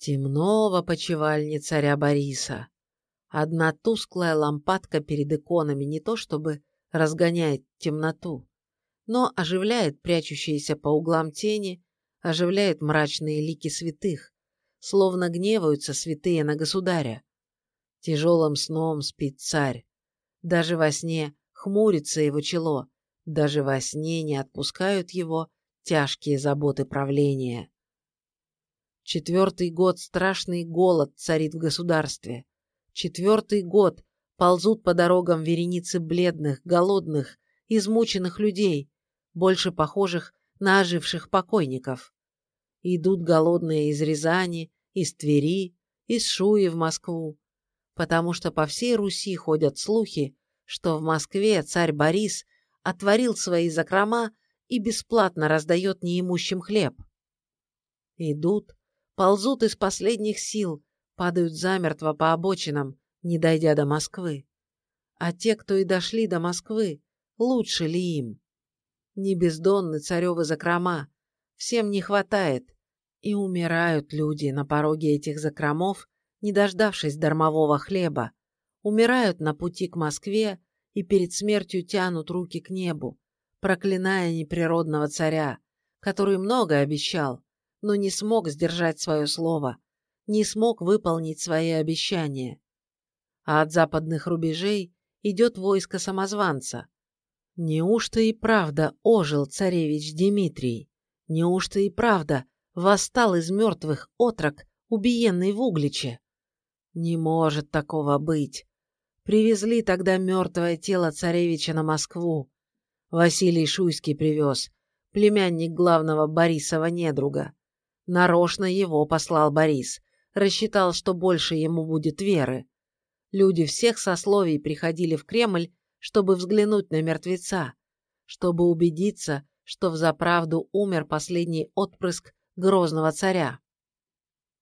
Темно в опочивальне царя Бориса. Одна тусклая лампадка перед иконами не то чтобы разгоняет темноту, но оживляет прячущиеся по углам тени, оживляет мрачные лики святых, словно гневаются святые на государя. Тяжелым сном спит царь. Даже во сне хмурится его чело, даже во сне не отпускают его тяжкие заботы правления. Четвертый год страшный голод царит в государстве. Четвертый год ползут по дорогам вереницы бледных, голодных, измученных людей, больше похожих на оживших покойников. Идут голодные из Рязани, из Твери, из Шуи в Москву, потому что по всей Руси ходят слухи, что в Москве царь Борис отворил свои закрома и бесплатно раздает неимущим хлеб. Идут, ползут из последних сил, падают замертво по обочинам, не дойдя до Москвы. А те, кто и дошли до Москвы, лучше ли им? Не бездонны царевы закрома, всем не хватает, и умирают люди на пороге этих закромов, не дождавшись дармового хлеба, умирают на пути к Москве и перед смертью тянут руки к небу, проклиная неприродного царя, который много обещал, но не смог сдержать свое слово, не смог выполнить свои обещания. А от западных рубежей идет войско самозванца. Неужто и правда ожил царевич Дмитрий? Неужто и правда восстал из мертвых отрок, убиенный в Угличе? Не может такого быть. Привезли тогда мертвое тело царевича на Москву. Василий Шуйский привез, племянник главного Борисова недруга. Нарочно его послал Борис, рассчитал, что больше ему будет веры. Люди всех сословий приходили в Кремль, чтобы взглянуть на мертвеца, чтобы убедиться, что взаправду умер последний отпрыск грозного царя.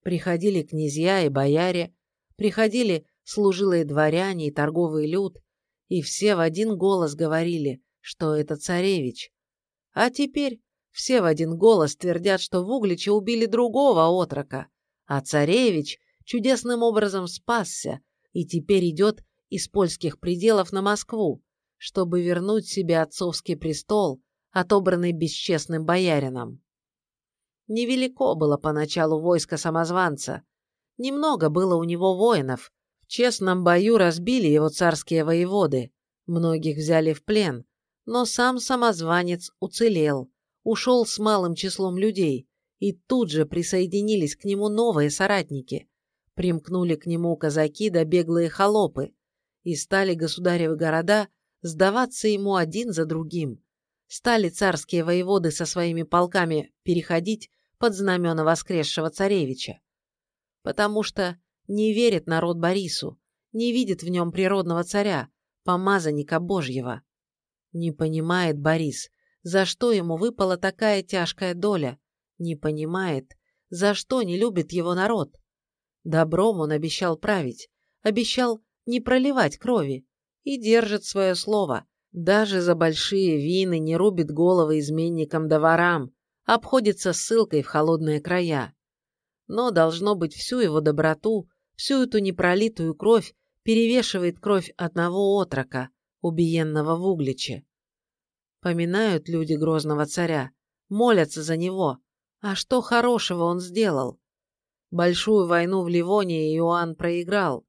Приходили князья и бояре, приходили служилые дворяне и торговый люд, и все в один голос говорили, что это царевич. А теперь все в один голос твердят, что в Угличе убили другого отрока, а царевич чудесным образом спасся и теперь идет из польских пределов на Москву, чтобы вернуть себе отцовский престол, отобранный бесчестным боярином. Невелико было поначалу войско самозванца, немного было у него воинов, в честном бою разбили его царские воеводы, многих взяли в плен, но сам самозванец уцелел, ушел с малым числом людей, и тут же присоединились к нему новые соратники, примкнули к нему казаки да беглые холопы, и стали государевы города сдаваться ему один за другим. Стали царские воеводы со своими полками переходить под знамена воскресшего царевича. Потому что не верит народ Борису, не видит в нем природного царя, помазанника Божьего. Не понимает Борис, за что ему выпала такая тяжкая доля, не понимает, за что не любит его народ. Добром он обещал править, обещал не проливать крови и держит свое слово. Даже за большие вины не рубит головы изменникам да ворам, обходится ссылкой в холодные края. Но, должно быть, всю его доброту, всю эту непролитую кровь перевешивает кровь одного отрока, убиенного в Угличе. Поминают люди грозного царя, молятся за него. А что хорошего он сделал? Большую войну в Ливонии Иоанн проиграл.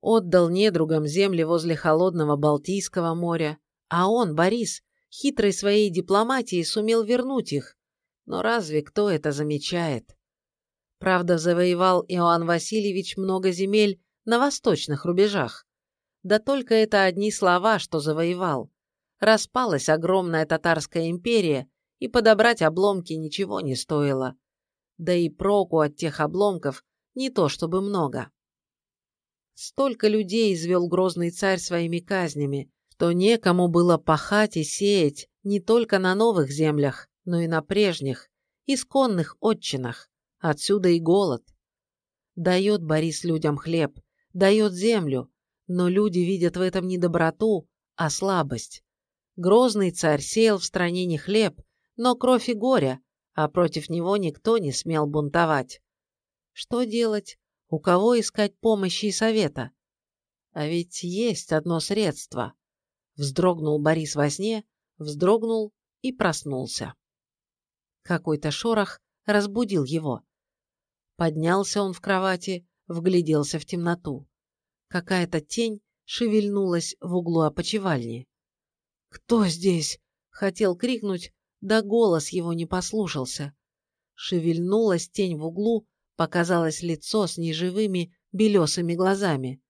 Отдал недругам земли возле холодного Балтийского моря, а он, Борис, хитрой своей дипломатией сумел вернуть их. Но разве кто это замечает? Правда, завоевал Иоанн Васильевич много земель на восточных рубежах. Да только это одни слова, что завоевал. Распалась огромная татарская империя, и подобрать обломки ничего не стоило. Да и проку от тех обломков не то чтобы много. Столько людей извел грозный царь своими казнями, что некому было пахать и сеять не только на новых землях, но и на прежних, исконных отчинах. Отсюда и голод. Дает Борис людям хлеб, дает землю, но люди видят в этом не доброту, а слабость. Грозный царь сеял в стране не хлеб, но кровь и горе, а против него никто не смел бунтовать. Что делать? У кого искать помощи и совета? А ведь есть одно средство. Вздрогнул Борис во сне, вздрогнул и проснулся. Какой-то шорох разбудил его. Поднялся он в кровати, вгляделся в темноту. Какая-то тень шевельнулась в углу опочивальни. «Кто здесь?» — хотел крикнуть, да голос его не послушался. Шевельнулась тень в углу, показалось лицо с неживыми белесыми глазами.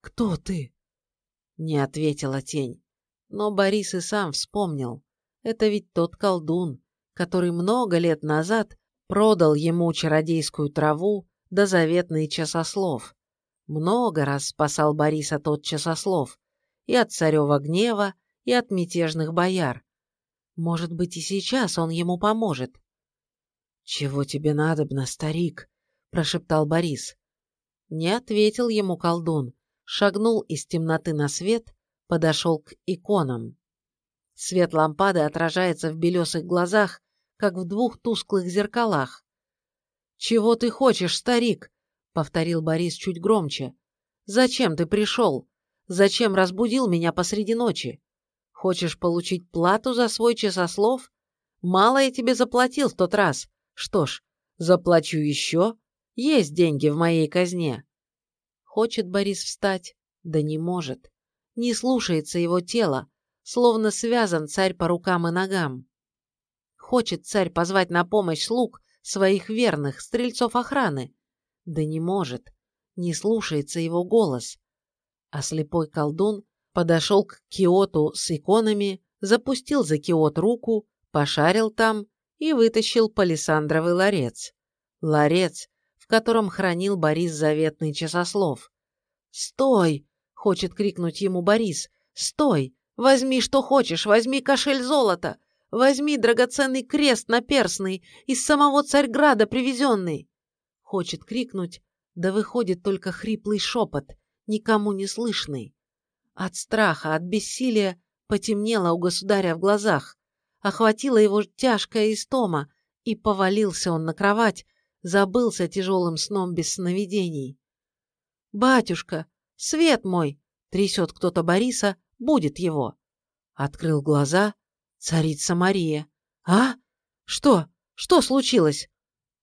«Кто ты?» Не ответила тень. Но Борис и сам вспомнил. Это ведь тот колдун, который много лет назад продал ему чародейскую траву да заветный часослов. Много раз спасал Бориса тот часослов. И от царева гнева, и от мятежных бояр. Может быть, и сейчас он ему поможет. «Чего тебе надобно, старик?» – прошептал Борис. Не ответил ему колдун, шагнул из темноты на свет, подошел к иконам. Свет лампады отражается в белесых глазах, как в двух тусклых зеркалах. «Чего ты хочешь, старик?» — повторил Борис чуть громче. «Зачем ты пришел? Зачем разбудил меня посреди ночи? Хочешь получить плату за свой часослов? Мало я тебе заплатил в тот раз. Что ж, заплачу еще. Есть деньги в моей казне». Хочет Борис встать, да не может. Не слушается его тело, словно связан царь по рукам и ногам. Хочет царь позвать на помощь слуг своих верных, стрельцов охраны, да не может, не слушается его голос. А слепой колдун подошел к Киоту с иконами, запустил за Киот руку, пошарил там и вытащил палисандровый ларец. Ларец, в котором хранил Борис заветный часослов. «Стой!» — хочет крикнуть ему Борис. «Стой! Возьми, что хочешь, возьми кошель золота! Возьми драгоценный крест наперстный, из самого Царьграда привезенный!» Хочет крикнуть, да выходит только хриплый шепот, никому не слышный. От страха, от бессилия потемнело у государя в глазах, охватила его тяжкая истома, и повалился он на кровать, забылся тяжелым сном без сновидений. «Батюшка, свет мой!» — трясет кто-то Бориса, будет его. Открыл глаза, царица Мария. «А? Что? Что случилось?»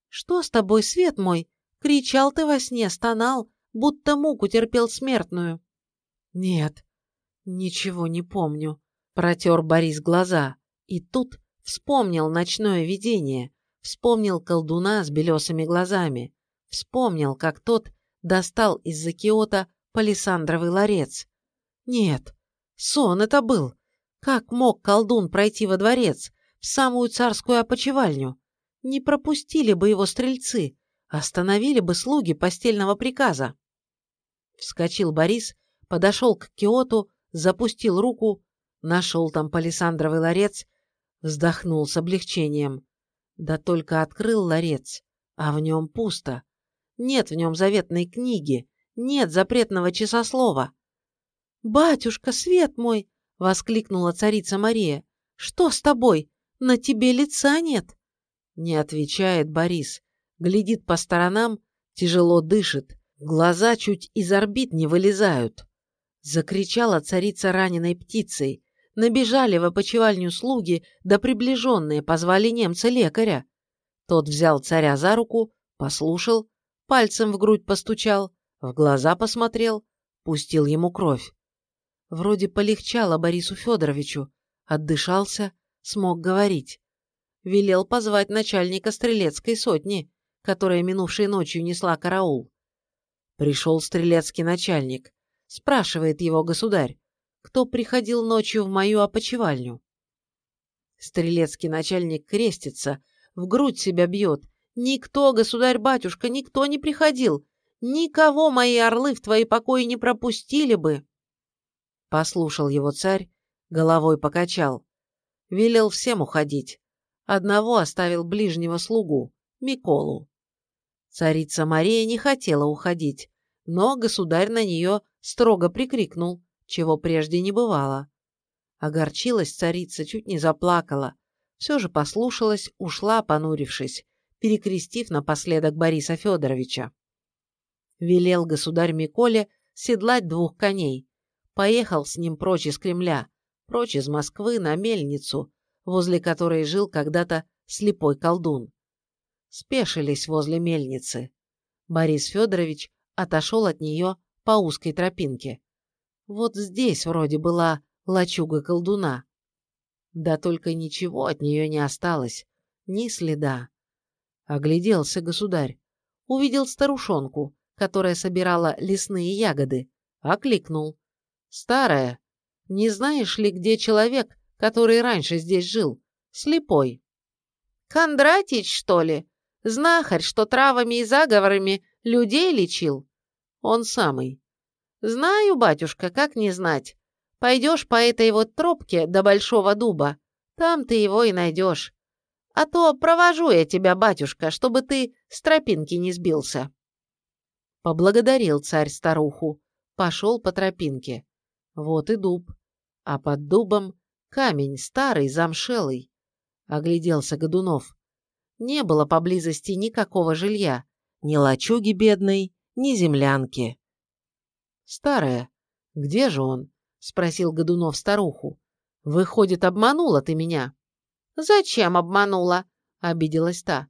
«Что с тобой, свет мой? Кричал ты во сне, стонал, будто муку терпел смертную». «Нет, ничего не помню», — протер Борис глаза. И тут вспомнил ночное видение, вспомнил колдуна с белесыми глазами, вспомнил, как тот достал из-за киота палисандровый ларец. Нет, сон это был. Как мог колдун пройти во дворец, в самую царскую опочивальню? Не пропустили бы его стрельцы, остановили бы слуги постельного приказа. Вскочил Борис, подошел к Киоту, запустил руку, нашел там палисандровый ларец, вздохнул с облегчением. Да только открыл ларец, а в нем пусто. Нет в нем заветной книги, нет запретного часослова. «Батюшка, свет мой!» — воскликнула царица Мария. «Что с тобой? На тебе лица нет?» Не отвечает Борис. Глядит по сторонам, тяжело дышит. Глаза чуть из орбит не вылезают. Закричала царица раненой птицей. Набежали в опочивальню слуги, да приближенные позвали немца лекаря. Тот взял царя за руку, послушал, пальцем в грудь постучал, в глаза посмотрел, пустил ему кровь. Вроде полегчало Борису Федоровичу, отдышался, смог говорить велел позвать начальника стрелецкой сотни, которая минувшей ночью несла караул. Пришел стрелецкий начальник. Спрашивает его государь, кто приходил ночью в мою опочивальню. Стрелецкий начальник крестится, в грудь себя бьет. Никто, государь-батюшка, никто не приходил. Никого мои орлы в твои покои не пропустили бы. Послушал его царь, головой покачал. Велел всем уходить. Одного оставил ближнего слугу, Миколу. Царица Мария не хотела уходить, но государь на нее строго прикрикнул, чего прежде не бывало. Огорчилась царица, чуть не заплакала. Все же послушалась, ушла, понурившись. перекрестив напоследок Бориса Федоровича. Велел государь Миколе седлать двух коней. Поехал с ним прочь из Кремля, прочь из Москвы на мельницу, возле которой жил когда-то слепой колдун. Спешились возле мельницы. Борис Федорович отошел от нее по узкой тропинке. Вот здесь вроде была лачуга колдуна. Да только ничего от нее не осталось, ни следа. Огляделся государь. Увидел старушонку, которая собирала лесные ягоды. Окликнул. «Старая, не знаешь ли, где человек, который раньше здесь жил? Слепой». «Кондратич, что ли? Знахарь, что травами и заговорами людей лечил?» «Он самый». «Знаю, батюшка, как не знать. Пойдешь по этой вот тропке до Большого Дуба, там ты его и найдешь. А то провожу я тебя, батюшка, чтобы ты с тропинки не сбился». Поблагодарил царь старуху, пошел по тропинке. Вот и дуб, а под дубом камень старый, замшелый. Огляделся Годунов. Не было поблизости никакого жилья, ни лачуги бедной, ни землянки. «Старая, где же он?» — спросил Годунов старуху. «Выходит, обманула ты меня?» «Зачем обманула?» — обиделась та.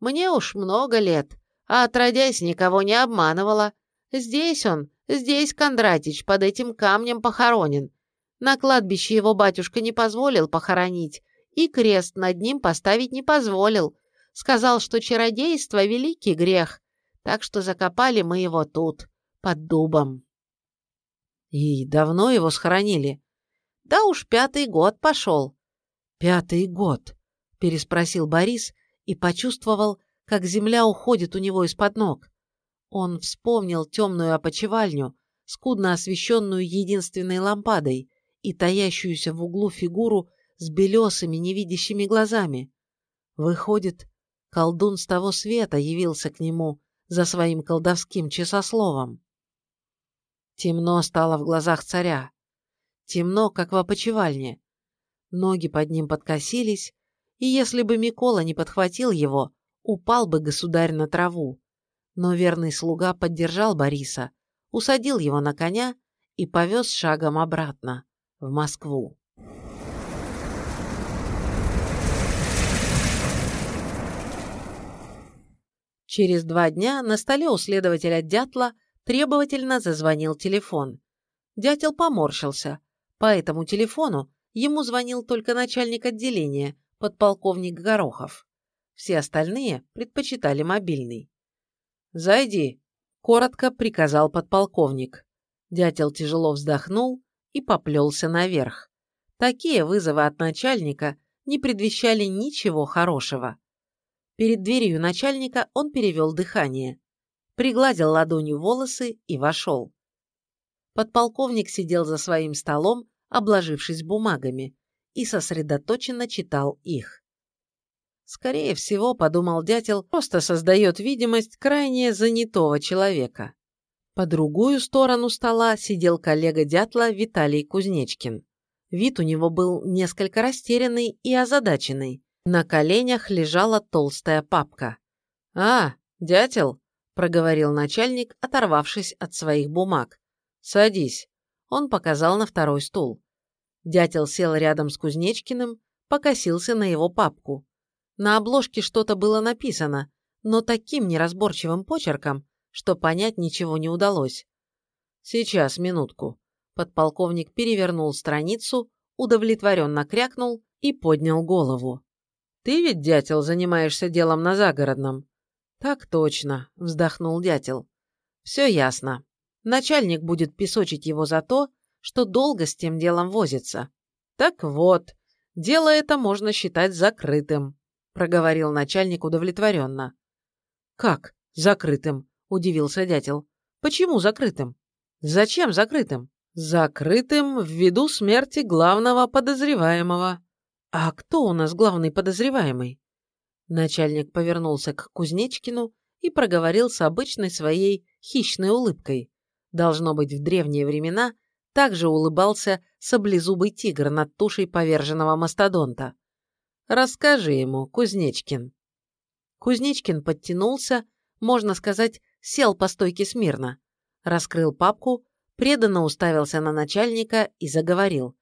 «Мне уж много лет, а отродясь никого не обманывала. Здесь он, здесь Кондратич под этим камнем похоронен. На кладбище его батюшка не позволил похоронить, и крест над ним поставить не позволил. Сказал, что чародейство — великий грех, так что закопали мы его тут, под дубом». «И давно его схоронили?» «Да уж пятый год пошел». «Пятый год», — переспросил Борис и почувствовал, как земля уходит у него из-под ног. Он вспомнил темную опочивальню, скудно освещенную единственной лампадой и таящуюся в углу фигуру с белесыми невидящими глазами. Выходит, колдун с того света явился к нему за своим колдовским часословом. Темно стало в глазах царя. Темно, как в опочивальне. Ноги под ним подкосились, и если бы Микола не подхватил его, упал бы государь на траву. Но верный слуга поддержал Бориса, усадил его на коня и повез шагом обратно, в Москву. Через два дня на столе у следователя Дятла требовательно зазвонил телефон. Дятел поморщился. По этому телефону ему звонил только начальник отделения, подполковник Горохов. Все остальные предпочитали мобильный. «Зайди», — коротко приказал подполковник. Дятел тяжело вздохнул и поплелся наверх. Такие вызовы от начальника не предвещали ничего хорошего. Перед дверью начальника он перевел дыхание, пригладил ладонью волосы и вошел. Подполковник сидел за своим столом, обложившись бумагами, и сосредоточенно читал их. Скорее всего, подумал дятел, просто создает видимость крайне занятого человека. По другую сторону стола сидел коллега дятла Виталий Кузнечкин. Вид у него был несколько растерянный и озадаченный. На коленях лежала толстая папка. «А, дятел?» – проговорил начальник, оторвавшись от своих бумаг. «Садись». Он показал на второй стул. Дятел сел рядом с Кузнечкиным, покосился на его папку. На обложке что-то было написано, но таким неразборчивым почерком, что понять ничего не удалось. «Сейчас, минутку». Подполковник перевернул страницу, удовлетворенно крякнул и поднял голову. «Ты ведь, дятел, занимаешься делом на загородном?» «Так точно», — вздохнул дятел. «Все ясно. Начальник будет песочить его за то, что долго с тем делом возится. Так вот, дело это можно считать закрытым», — проговорил начальник удовлетворенно. «Как закрытым?» — удивился дятел. «Почему закрытым? Зачем закрытым?» «Закрытым ввиду смерти главного подозреваемого». «А кто у нас главный подозреваемый?» Начальник повернулся к Кузнечкину и проговорил с обычной своей хищной улыбкой. Должно быть, в древние времена также улыбался саблезубый тигр над тушей поверженного мастодонта. «Расскажи ему, Кузнечкин». Кузнечкин подтянулся, можно сказать, сел по стойке смирно, раскрыл папку, преданно уставился на начальника и заговорил.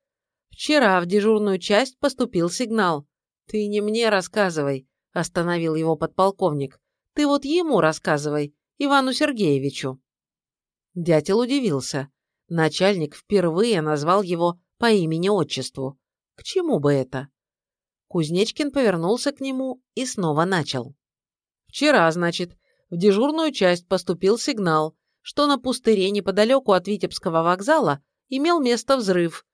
«Вчера в дежурную часть поступил сигнал. Ты не мне рассказывай», – остановил его подполковник. «Ты вот ему рассказывай, Ивану Сергеевичу». Дятел удивился. Начальник впервые назвал его по имени-отчеству. К чему бы это? Кузнечкин повернулся к нему и снова начал. «Вчера, значит, в дежурную часть поступил сигнал, что на пустыре неподалеку от Витебского вокзала имел место взрыв.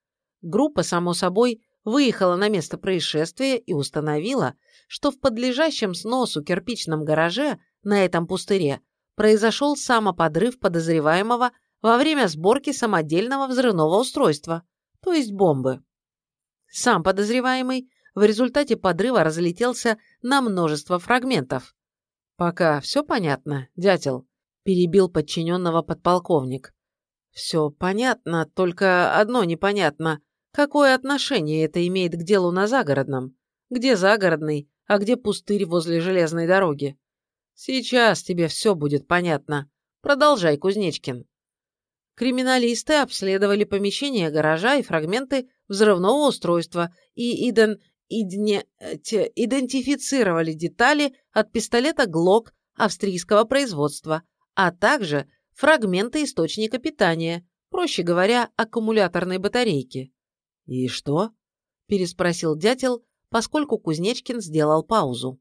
Группа, само собой, выехала на место происшествия и установила, что в подлежащем сносу кирпичном гараже на этом пустыре произошел самоподрыв подозреваемого во время сборки самодельного взрывного устройства, то есть бомбы. Сам подозреваемый в результате подрыва разлетелся на множество фрагментов. «Пока все понятно, дятел?» – перебил подчиненного подполковник. «Все понятно, только одно непонятно. Какое отношение это имеет к делу на Загородном? Где Загородный, а где пустырь возле железной дороги? Сейчас тебе все будет понятно. Продолжай, Кузнечкин. Криминалисты обследовали помещение гаража и фрагменты взрывного устройства и иден, идне, те, идентифицировали детали от пистолета ГЛОК австрийского производства, а также фрагменты источника питания, проще говоря, аккумуляторной батарейки. «И что?» – переспросил дятел, поскольку Кузнечкин сделал паузу.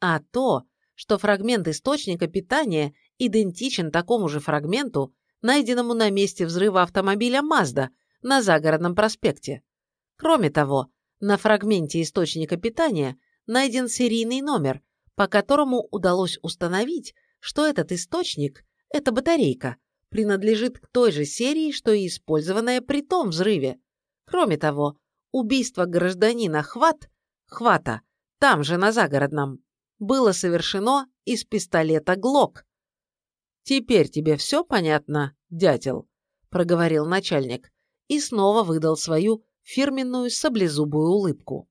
«А то, что фрагмент источника питания идентичен такому же фрагменту, найденному на месте взрыва автомобиля Mazda на Загородном проспекте. Кроме того, на фрагменте источника питания найден серийный номер, по которому удалось установить, что этот источник, эта батарейка, принадлежит к той же серии, что и использованная при том взрыве. Кроме того, убийство гражданина Хват, Хвата, там же на Загородном, было совершено из пистолета «Глок». «Теперь тебе все понятно, дятел?» – проговорил начальник и снова выдал свою фирменную саблезубую улыбку.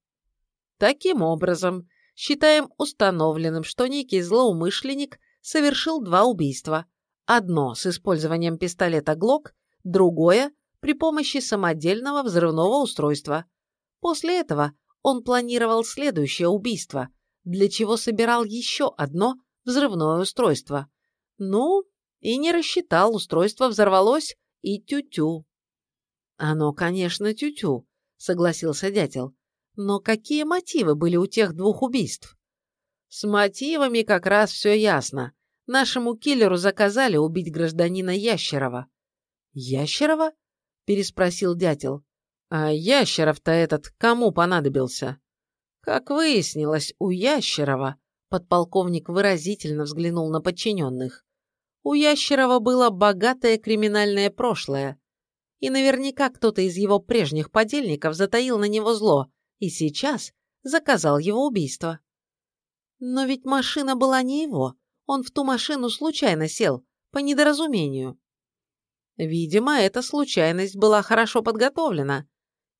Таким образом, считаем установленным, что некий злоумышленник совершил два убийства. Одно с использованием пистолета «Глок», другое при помощи самодельного взрывного устройства. После этого он планировал следующее убийство, для чего собирал еще одно взрывное устройство. Ну, и не рассчитал, устройство взорвалось, и тю-тю. Оно, конечно, тю-тю, согласился дятел. Но какие мотивы были у тех двух убийств? С мотивами как раз все ясно. Нашему киллеру заказали убить гражданина Ящерова. Ящерова? Переспросил дятел. А Ящеров-то этот кому понадобился? Как выяснилось, у Ящерова, подполковник выразительно взглянул на подчиненных, у Ящерова было богатое криминальное прошлое, и наверняка кто-то из его прежних подельников затаил на него зло и сейчас заказал его убийство. Но ведь машина была не его, он в ту машину случайно сел, по недоразумению. Видимо, эта случайность была хорошо подготовлена.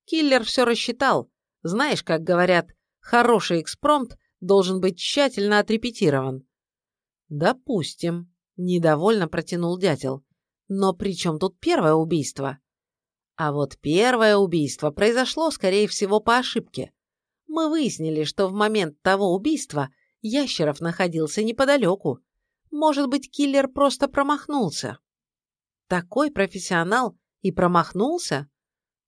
Киллер все рассчитал. Знаешь, как говорят, Хороший экспромт должен быть тщательно отрепетирован. Допустим, недовольно протянул дятел. Но при чем тут первое убийство? А вот первое убийство произошло, скорее всего, по ошибке. Мы выяснили, что в момент того убийства Ящеров находился неподалеку. Может быть, киллер просто промахнулся. Такой профессионал и промахнулся?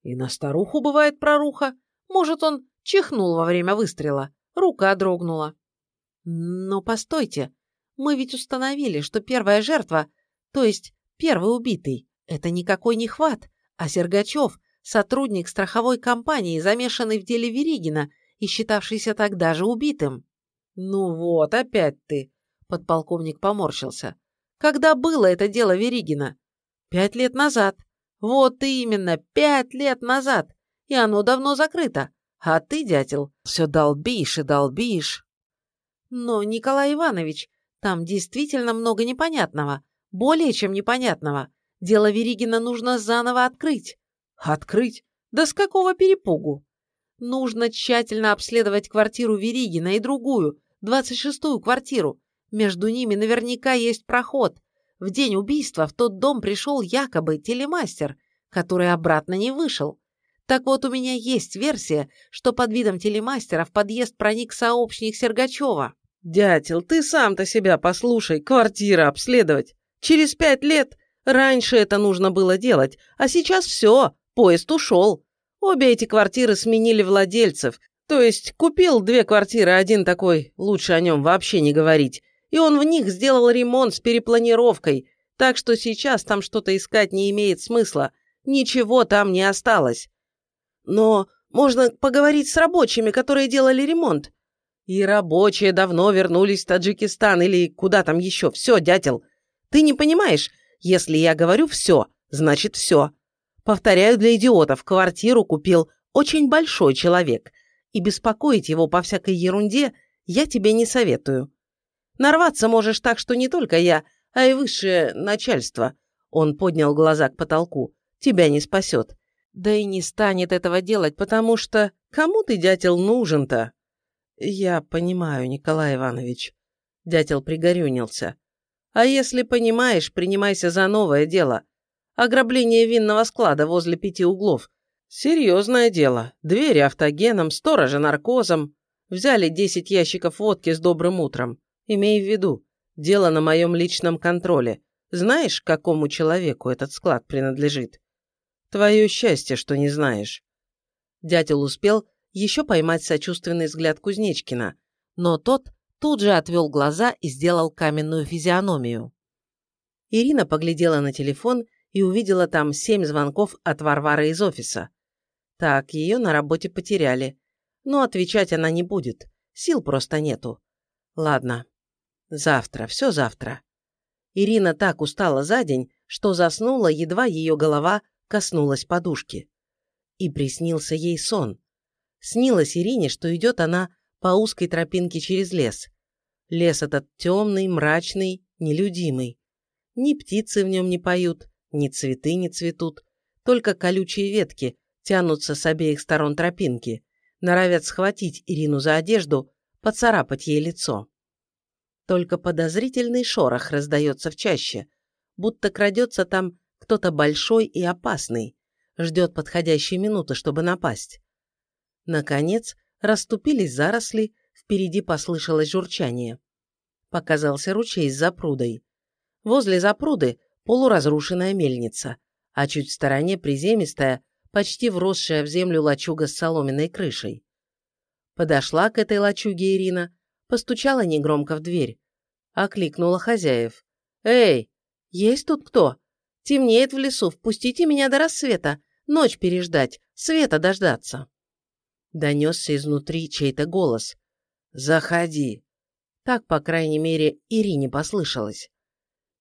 И на старуху бывает проруха. Может, он Чихнул во время выстрела. Рука дрогнула. Но постойте, мы ведь установили, что первая жертва, то есть первый убитый, это никакой не хват, а Сергачев, сотрудник страховой компании, замешанный в деле Веригина и считавшийся тогда же убитым. Ну вот, опять ты, подполковник поморщился. Когда было это дело Веригина? Пять лет назад. Вот именно, пять лет назад. И оно давно закрыто. А ты, дятел, все долбишь и долбишь. Но, Николай Иванович, там действительно много непонятного. Более чем непонятного. Дело Веригина нужно заново открыть. Открыть? Да с какого перепугу? Нужно тщательно обследовать квартиру Веригина и другую, двадцать шестую квартиру. Между ними наверняка есть проход. В день убийства в тот дом пришел якобы телемастер, который обратно не вышел. Так вот, у меня есть версия, что под видом телемастера в подъезд проник сообщник Сергачева. «Дятел, ты сам-то себя послушай, квартира обследовать. Через пять лет раньше это нужно было делать, а сейчас все, поезд ушел. Обе эти квартиры сменили владельцев, то есть купил две квартиры, один такой, лучше о нем вообще не говорить, и он в них сделал ремонт с перепланировкой, так что сейчас там что-то искать не имеет смысла, ничего там не осталось. Но можно поговорить с рабочими, которые делали ремонт. И рабочие давно вернулись в Таджикистан или куда там еще. Все, дятел. Ты не понимаешь, если я говорю «все», значит «все». Повторяю для идиотов, квартиру купил очень большой человек, и беспокоить его по всякой ерунде я тебе не советую. Нарваться можешь так, что не только я, а и высшее начальство. Он поднял глаза к потолку. Тебя не спасет. Да и не станет этого делать, потому что кому ты, дятел, нужен-то? Я понимаю, Николай Иванович. Дятел пригорюнился. А если понимаешь, принимайся за новое дело. Ограбление винного склада возле пяти углов. Серьезное дело. Двери автогеном, сторожа наркозом. Взяли десять ящиков водки с добрым утром. Имей в виду, дело на моем личном контроле. Знаешь, какому человеку этот склад принадлежит? Твое счастье, что не знаешь. Дятел успел еще поймать сочувственный взгляд Кузнечкина, но тот тут же отвел глаза и сделал каменную физиономию. Ирина поглядела на телефон и увидела там семь звонков от Варвары из офиса. Так, ее на работе потеряли. Но отвечать она не будет, сил просто нету. Ладно, завтра, все завтра. Ирина так устала за день, что заснула, едва ее голова коснулась подушки. И приснился ей сон. Снилось Ирине, что идет она по узкой тропинке через лес. Лес этот темный, мрачный, нелюдимый. Ни птицы в нем не поют, ни цветы не цветут, только колючие ветки тянутся с обеих сторон тропинки, норовят схватить Ирину за одежду, поцарапать ей лицо. Только подозрительный шорох раздается в чаще, будто крадется там кто-то большой и опасный, ждет подходящей минуты, чтобы напасть. Наконец, расступились заросли, впереди послышалось журчание. Показался ручей с запрудой. Возле запруды полуразрушенная мельница, а чуть в стороне приземистая, почти вросшая в землю лачуга с соломенной крышей. Подошла к этой лачуге Ирина, постучала негромко в дверь. Окликнула хозяев. «Эй, есть тут кто?» Темнеет в лесу, впустите меня до рассвета. Ночь переждать, света дождаться. Донесся изнутри чей-то голос. «Заходи». Так, по крайней мере, Ирине послышалось.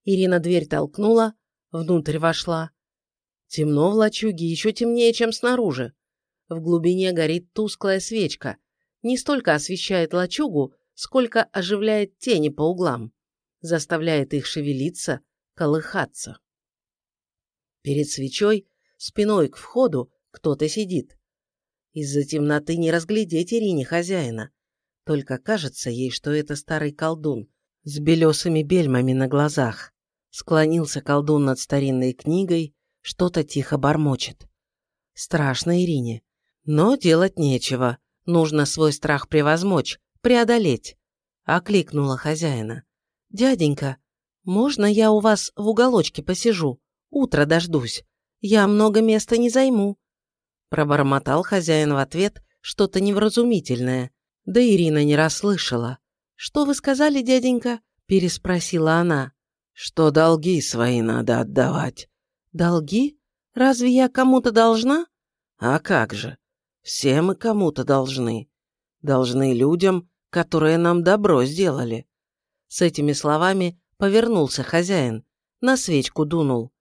Ирина дверь толкнула, внутрь вошла. Темно в лачуге, еще темнее, чем снаружи. В глубине горит тусклая свечка. Не столько освещает лачугу, сколько оживляет тени по углам. Заставляет их шевелиться, колыхаться. Перед свечой, спиной к входу, кто-то сидит. Из-за темноты не разглядеть Ирине хозяина. Только кажется ей, что это старый колдун с белесыми бельмами на глазах. Склонился колдун над старинной книгой, что-то тихо бормочет. Страшно Ирине. Но делать нечего. Нужно свой страх превозмочь, преодолеть. Окликнула хозяина. «Дяденька, можно я у вас в уголочке посижу? Утро дождусь. Я много места не займу». Пробормотал хозяин в ответ что-то невразумительное. Да Ирина не расслышала. «Что вы сказали, дяденька?» – переспросила она. «Что долги свои надо отдавать». «Долги? Разве я кому-то должна?» «А как же? Все мы кому-то должны. Должны людям, которые нам добро сделали». С этими словами повернулся хозяин, на свечку дунул.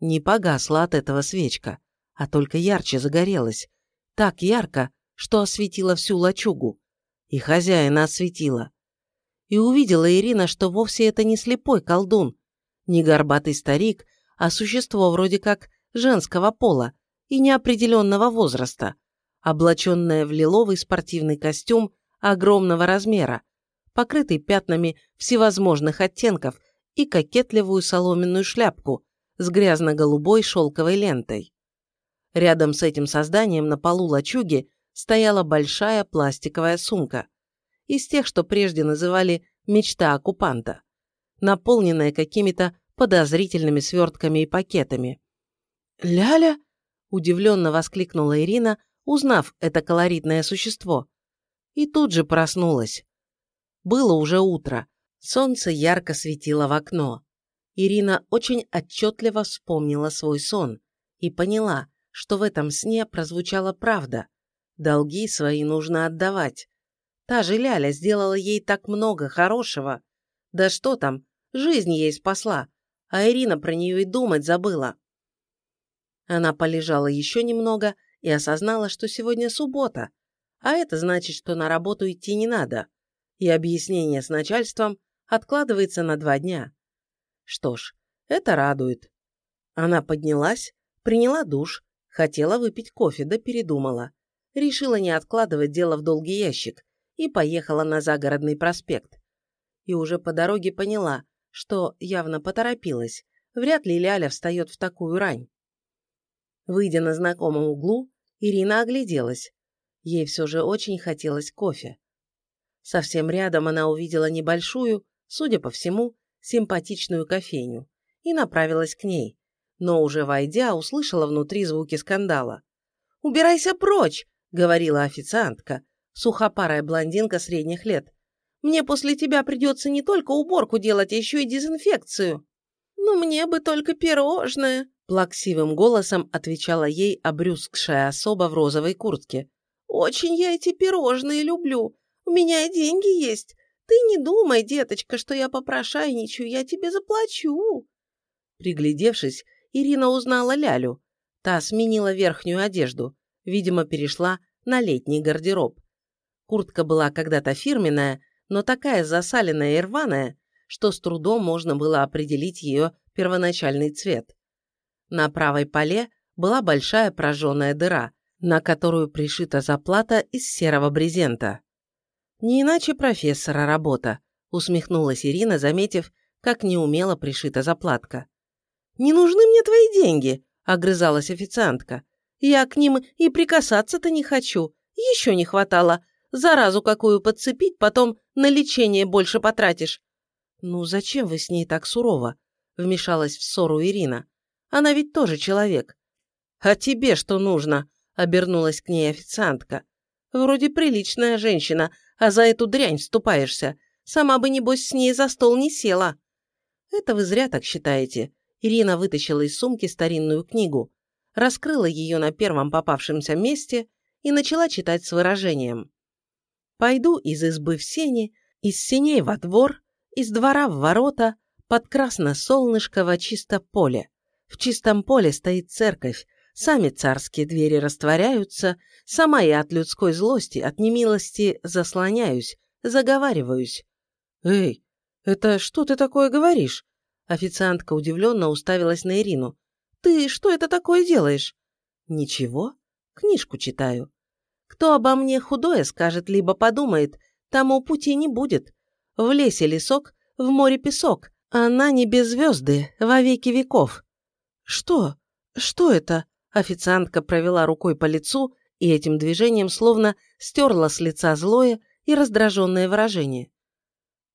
Не погасла от этого свечка, а только ярче загорелась. Так ярко, что осветила всю лачугу. И хозяина осветила. И увидела Ирина, что вовсе это не слепой колдун, не горбатый старик, а существо вроде как женского пола и неопределенного возраста, облаченное в лиловый спортивный костюм огромного размера, покрытый пятнами всевозможных оттенков, и кокетливую соломенную шляпку с грязно-голубой шелковой лентой. Рядом с этим созданием на полу лачуги стояла большая пластиковая сумка, из тех, что прежде называли «мечта оккупанта», наполненная какими-то подозрительными свертками и пакетами. «Ляля!» – удивленно воскликнула Ирина, узнав это колоритное существо. И тут же проснулась. Было уже утро, солнце ярко светило в окно. Ирина очень отчетливо вспомнила свой сон и поняла, что в этом сне прозвучала правда. Долги свои нужно отдавать. Та же Ляля сделала ей так много хорошего. Да что там, жизнь ей спасла, а Ирина про нее и думать забыла. Она полежала еще немного и осознала, что сегодня суббота, а это значит, что на работу идти не надо, и объяснение с начальством откладывается на два дня. Что ж, это радует. Она поднялась, приняла душ, хотела выпить кофе, да передумала решила не откладывать дело в долгий ящик и поехала на загородный проспект. И уже по дороге поняла, что явно поторопилась, вряд ли Ляля встает в такую рань. Выйдя на знакомом углу, Ирина огляделась. Ей все же очень хотелось кофе. Совсем рядом она увидела небольшую, судя по всему, симпатичную кофейню и направилась к ней, но уже войдя, услышала внутри звуки скандала. «Убирайся прочь! — говорила официантка, сухопарая блондинка средних лет. «Мне после тебя придется не только уборку делать, а еще и дезинфекцию». «Ну, мне бы только пирожное», — плаксивым голосом отвечала ей обрюзгшая особа в розовой куртке. «Очень я эти пирожные люблю. У меня деньги есть. Ты не думай, деточка, что я попрошайничаю, я тебе заплачу». Приглядевшись, Ирина узнала Лялю. Та сменила верхнюю одежду видимо, перешла на летний гардероб. Куртка была когда-то фирменная, но такая засаленная и рваная, что с трудом можно было определить ее первоначальный цвет. На правой поле была большая прожженная дыра, на которую пришита заплата из серого брезента. «Не иначе профессора работа», — усмехнулась Ирина, заметив, как неумело пришита заплатка. «Не нужны мне твои деньги», — огрызалась официантка. Я к ним и прикасаться-то не хочу. Еще не хватало. Заразу какую подцепить, потом на лечение больше потратишь. Ну зачем вы с ней так сурово? Вмешалась в ссору Ирина. Она ведь тоже человек. А тебе что нужно? Обернулась к ней официантка. Вроде приличная женщина, а за эту дрянь вступаешься. Сама бы, небось, с ней за стол не села. Это вы зря так считаете. Ирина вытащила из сумки старинную книгу раскрыла ее на первом попавшемся месте и начала читать с выражением. «Пойду из избы в сени, из сеней во двор, из двора в ворота, под красно-солнышково чисто поле. В чистом поле стоит церковь, сами царские двери растворяются, сама я от людской злости, от немилости заслоняюсь, заговариваюсь. «Эй, это что ты такое говоришь?» Официантка удивленно уставилась на Ирину. Ты что это такое делаешь?» «Ничего. Книжку читаю. Кто обо мне худое скажет, либо подумает, тому пути не будет. В лесе лесок, в море песок, а на небе звезды во веки веков». «Что? Что это?» Официантка провела рукой по лицу и этим движением словно стерла с лица злое и раздраженное выражение.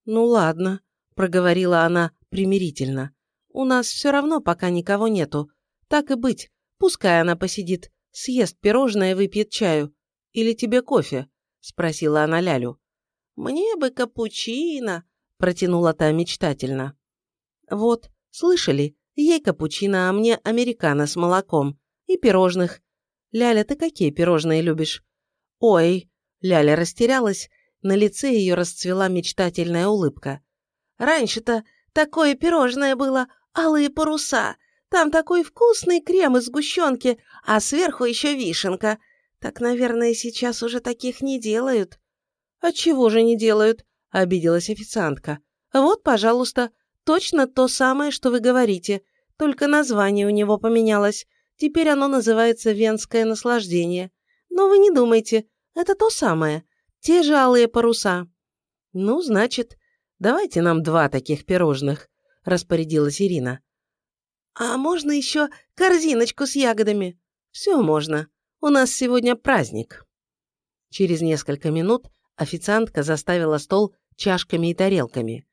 «Ну ладно», — проговорила она примирительно. «У нас все равно пока никого нету. Так и быть, пускай она посидит, съест пирожное выпьет чаю. Или тебе кофе?» – спросила она Лялю. «Мне бы капучино», – протянула та мечтательно. «Вот, слышали, ей капучино, а мне американо с молоком. И пирожных. Ляля, ты какие пирожные любишь?» «Ой!» – Ляля растерялась, на лице ее расцвела мечтательная улыбка. «Раньше-то такое пирожное было, алые паруса, там такой вкусный крем из сгущенки, а сверху еще вишенка. Так, наверное, сейчас уже таких не делают». «А чего же не делают?» – обиделась официантка. «Вот, пожалуйста, точно то самое, что вы говорите, только название у него поменялось. Теперь оно называется «Венское наслаждение». Но вы не думайте, это то самое, те же алые паруса». «Ну, значит, давайте нам два таких пирожных», – распорядилась Ирина. «А можно еще корзиночку с ягодами?» «Все можно. У нас сегодня праздник». Через несколько минут официантка заставила стол чашками и тарелками.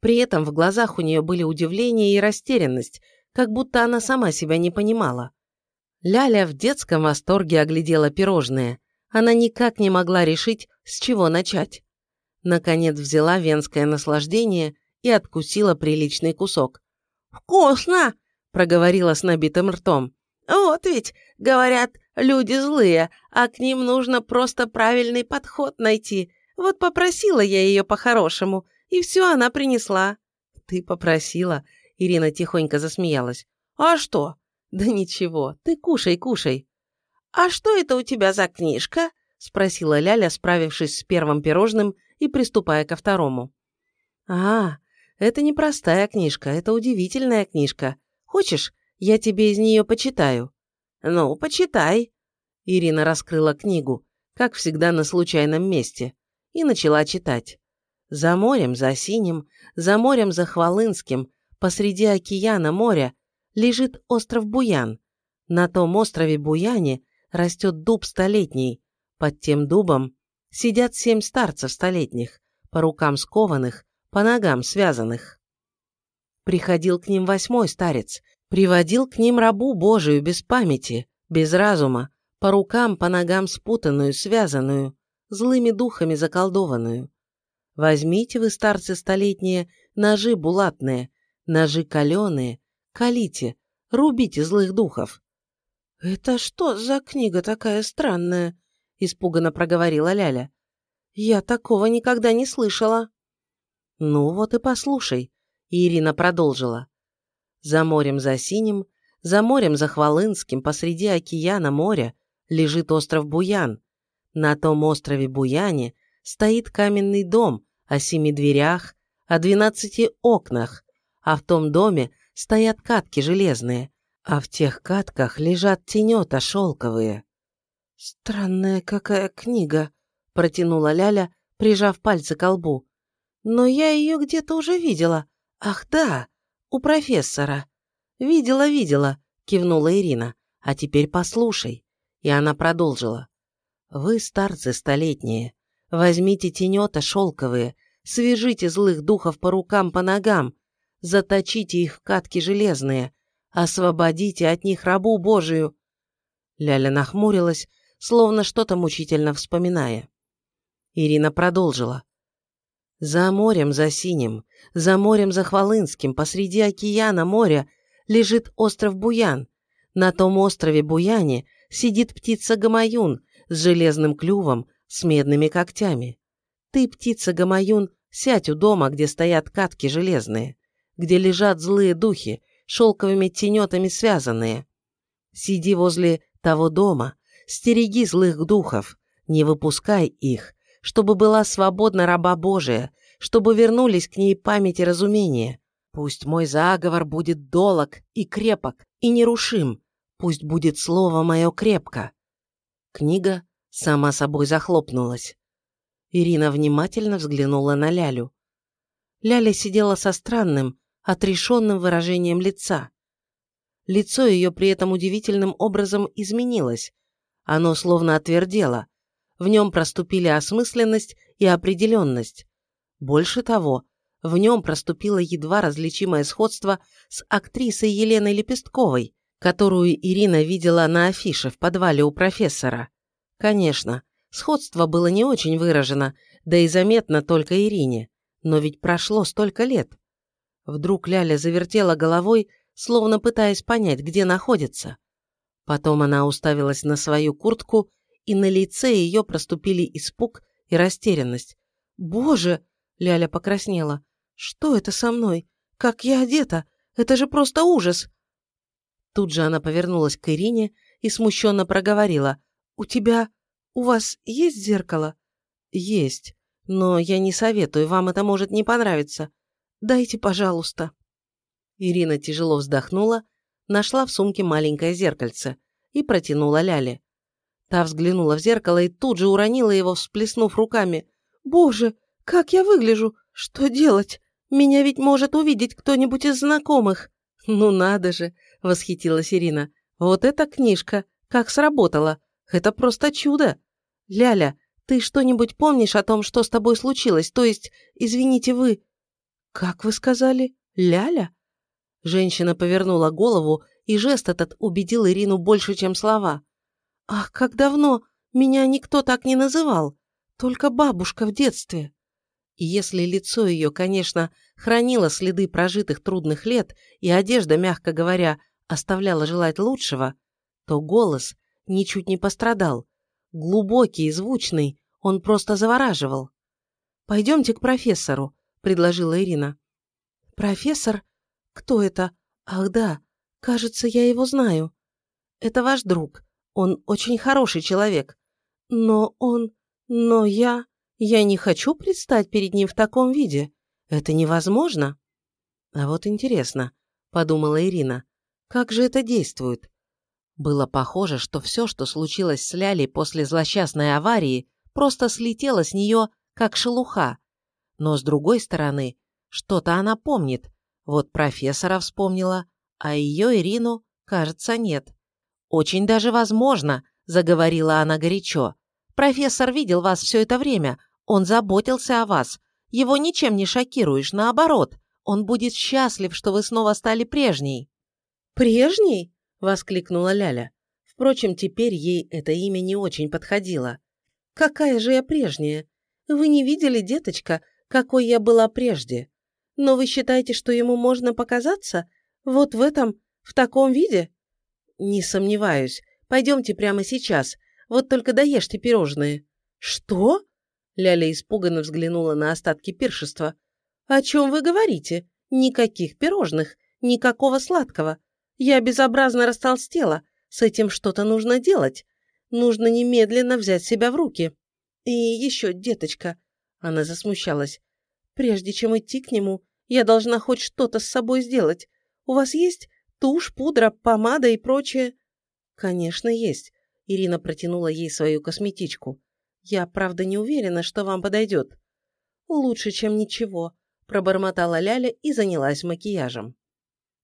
При этом в глазах у нее были удивление и растерянность, как будто она сама себя не понимала. Ляля в детском восторге оглядела пирожные. Она никак не могла решить, с чего начать. Наконец взяла венское наслаждение и откусила приличный кусок. «Вкусно!» – проговорила с набитым ртом. «Вот ведь, говорят, люди злые, а к ним нужно просто правильный подход найти. Вот попросила я ее по-хорошему, и все она принесла». «Ты попросила?» – Ирина тихонько засмеялась. «А что?» «Да ничего, ты кушай, кушай». «А что это у тебя за книжка?» – спросила Ляля, справившись с первым пирожным и приступая ко второму. «А, это не простая книжка, это удивительная книжка. Хочешь, я тебе из нее почитаю?» «Ну, почитай». Ирина раскрыла книгу, как всегда на случайном месте, и начала читать. За морем, за синим, за морем, за Хвалынским, посреди океана моря, лежит остров Буян. На том острове Буяне растет дуб столетний. Под тем дубом сидят семь старцев столетних, по рукам скованных, по ногам связанных. Приходил к ним восьмой старец, приводил к ним рабу Божию без памяти, без разума, по рукам, по ногам спутанную, связанную, злыми духами заколдованную. Возьмите вы, старцы столетние, ножи булатные, ножи каленые, калите, рубите злых духов. «Это что за книга такая странная?» – испуганно проговорила Ляля. «Я такого никогда не слышала». «Ну вот и послушай», – Ирина продолжила. «За морем за синим, за морем за Хвалынским, посреди океана моря, лежит остров Буян. На том острове Буяне стоит каменный дом о семи дверях, о двенадцати окнах, а в том доме стоят катки железные, а в тех катках лежат тенета шелковые. «Странная какая книга», — протянула Ляля, прижав пальцы к лбу. «Но я ее где-то уже видела. Ах да, у профессора». «Видела, видела», — кивнула Ирина. «А теперь послушай». И она продолжила. «Вы, старцы столетние, возьмите тенета шелковые, свяжите злых духов по рукам, по ногам, заточите их в катки железные, освободите от них рабу Божию». Ляля нахмурилась, словно что-то мучительно вспоминая. Ирина продолжила. «За морем, за синим, за морем, за Хвалынским, посреди океана моря лежит остров Буян. На том острове Буяне сидит птица Гамаюн с железным клювом, с медными когтями. Ты, птица Гамаюн, сядь у дома, где стоят катки железные где лежат злые духи, шелковыми тенетами связанные. Сиди возле того дома, стереги злых духов, не выпускай их, чтобы была свободна раба Божия, чтобы вернулись к ней память и разумение. Пусть мой заговор будет долог и крепок, и нерушим, пусть будет слово мое крепко. Книга сама собой захлопнулась. Ирина внимательно взглянула на Лялю. Ляля сидела со странным, отрешенным выражением лица. Лицо ее при этом удивительным образом изменилось. Оно словно отвердело. В нем проступили осмысленность и определенность. Больше того, в нем проступило едва различимое сходство с актрисой Еленой Лепестковой, которую Ирина видела на афише в подвале у профессора. Конечно, сходство было не очень выражено, да и заметно только Ирине. Но ведь прошло столько лет. Вдруг Ляля завертела головой, словно пытаясь понять, где находится. Потом она уставилась на свою куртку, и на лице ее проступили испуг и растерянность. «Боже!» — Ляля покраснела. «Что это со мной? Как я одета? Это же просто ужас!» Тут же она повернулась к Ирине и смущенно проговорила. «У тебя... у вас есть зеркало?» «Есть. Но я не советую, вам это может не понравиться. Дайте, пожалуйста». Ирина тяжело вздохнула, нашла в сумке маленькое зеркальце и протянула Ляле. Та взглянула в зеркало и тут же уронила его, всплеснув руками. «Боже, Как я выгляжу? Что делать? Меня ведь может увидеть кто-нибудь из знакомых». «Ну надо же!» – восхитилась Ирина. «Вот эта книжка! Как сработала! Это просто чудо! Ляля, ты что-нибудь помнишь о том, что с тобой случилось? То есть, извините, вы...» «Как вы сказали? Ляля?» Женщина повернула голову, и жест этот убедил Ирину больше, чем слова. «Ах, как давно! Меня никто так не называл! Только бабушка в детстве!» И если лицо ее, конечно, хранило следы прожитых трудных лет, и одежда, мягко говоря, оставляла желать лучшего, то голос ничуть не пострадал. Глубокий и звучный, он просто завораживал. «Пойдемте к профессору», — предложила Ирина. «Профессор? Кто это? Ах да, кажется, я его знаю. Это ваш друг. Он очень хороший человек. Но он... Но я... Я не хочу предстать перед ним в таком виде. Это невозможно. А вот интересно, подумала Ирина, как же это действует? Было похоже, что все, что случилось с Лялей после злосчастной аварии, просто слетело с нее, как шелуха. Но с другой стороны, что-то она помнит. Вот профессора вспомнила, а ее Ирину, кажется, нет. «Очень даже возможно», – заговорила она горячо. «Профессор видел вас все это время. Он заботился о вас. Его ничем не шокируешь, наоборот. Он будет счастлив, что вы снова стали прежней». «Прежней?» – воскликнула Ляля. Впрочем, теперь ей это имя не очень подходило. «Какая же я прежняя? Вы не видели, деточка, какой я была прежде? Но вы считаете, что ему можно показаться? Вот в этом, в таком виде?» «Не сомневаюсь. Пойдемте прямо сейчас. Вот только доешьте пирожные». «Что?» Ляля испуганно взглянула на остатки пиршества. «О чем вы говорите? Никаких пирожных, никакого сладкого. Я безобразно растолстела. С этим что-то нужно делать. Нужно немедленно взять себя в руки. И еще, деточка...» Она засмущалась. «Прежде чем идти к нему, я должна хоть что-то с собой сделать. У вас есть Тушь, пудра, помада и прочее?» «Конечно, есть». Ирина протянула ей свою косметичку. «Я, правда, не уверена, что вам подойдет». «Лучше, чем ничего», – пробормотала Ляля и занялась макияжем.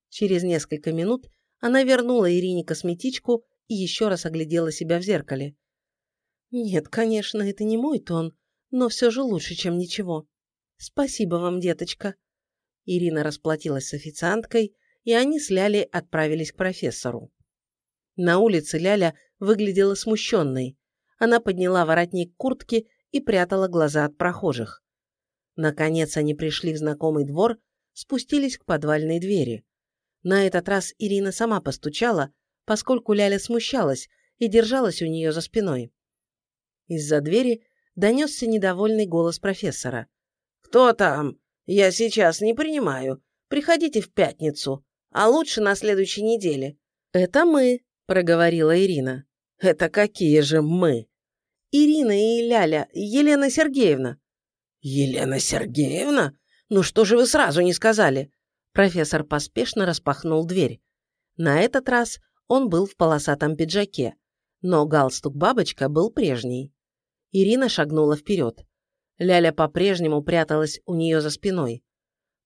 Через несколько минут она вернула Ирине косметичку и еще раз оглядела себя в зеркале. «Нет, конечно, это не мой тон, но все же лучше, чем ничего. Спасибо вам, деточка». Ирина расплатилась с официанткой, и они с Лялей отправились к профессору. На улице Ляля выглядела смущенной. Она подняла воротник куртки и прятала глаза от прохожих. Наконец они пришли в знакомый двор, спустились к подвальной двери. На этот раз Ирина сама постучала, поскольку Ляля смущалась и держалась у нее за спиной. Из-за двери донесся недовольный голос профессора. «Кто там? Я сейчас не принимаю. Приходите в пятницу а лучше на следующей неделе». «Это мы», — проговорила Ирина. «Это какие же мы?» «Ирина и Ляля, Елена Сергеевна». «Елена Сергеевна? Ну что же вы сразу не сказали?» Профессор поспешно распахнул дверь. На этот раз он был в полосатом пиджаке, но галстук-бабочка был прежний. Ирина шагнула вперед. Ляля по-прежнему пряталась у нее за спиной.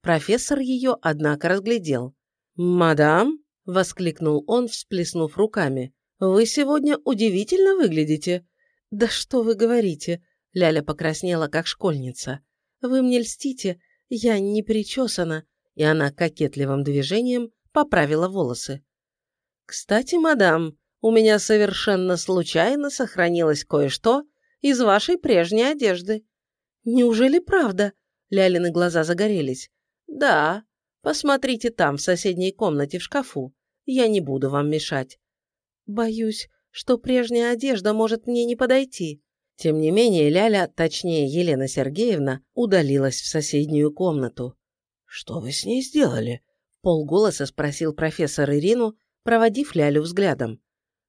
Профессор ее, однако, разглядел. «Мадам!» – воскликнул он, всплеснув руками. «Вы сегодня удивительно выглядите!» «Да что вы говорите!» – Ляля покраснела, как школьница. «Вы мне льстите, я не причесана!» И она кокетливым движением поправила волосы. «Кстати, мадам, у меня совершенно случайно сохранилось кое-что из вашей прежней одежды». «Неужели правда?» – Лялины глаза загорелись. «Да, Посмотрите там, в соседней комнате в шкафу. Я не буду вам мешать. Боюсь, что прежняя одежда может мне не подойти. Тем не менее, Ляля, точнее Елена Сергеевна, удалилась в соседнюю комнату. «Что вы с ней сделали?» – полголоса спросил профессор Ирину, проводив Лялю взглядом.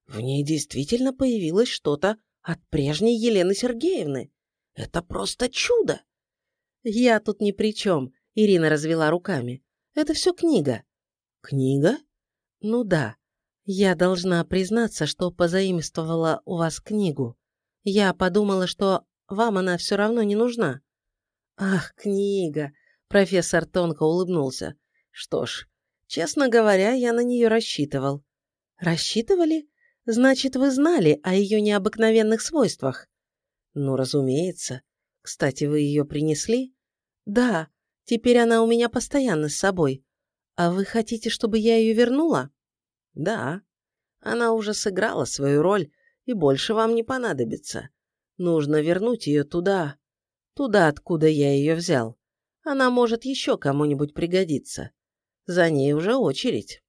В ней действительно появилось что-то от прежней Елены Сергеевны. Это просто чудо! Я тут ни при чем, Ирина развела руками. Это все книга». «Книга?» «Ну да. Я должна признаться, что позаимствовала у вас книгу. Я подумала, что вам она все равно не нужна». Ах, книга! Профессор тонко улыбнулся. Что ж, честно говоря, я на нее рассчитывал. Рассчитывали? Значит, вы знали о ее необыкновенных свойствах? Ну, разумеется. Кстати, вы ее принесли? Да, теперь она у меня постоянно с собой. А вы хотите, чтобы я ее вернула? Да. Она уже сыграла свою роль, и больше вам не понадобится. Нужно вернуть ее туда, туда, откуда я ее взял. Она может еще кому-нибудь пригодиться. За ней уже очередь.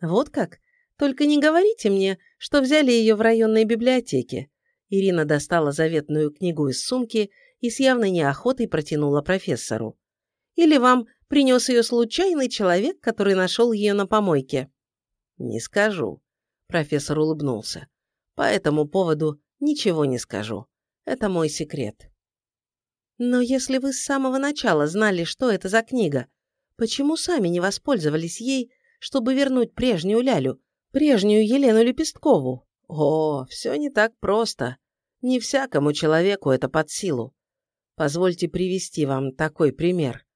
Вот как? Только не говорите мне, что взяли ее в районной библиотеке. Ирина достала заветную книгу из сумки и с явной неохотой протянула профессору. Или вам принес ее случайный человек, который нашел ее на помойке? Не скажу. Профессор улыбнулся. По этому поводу ничего не скажу. Это мой секрет. Но если вы с самого начала знали, что это за книга, почему сами не воспользовались ей, чтобы вернуть прежнюю Лялю, прежнюю Елену Лепесткову? О, все не так просто. Не всякому человеку это под силу. Позвольте привести вам такой пример.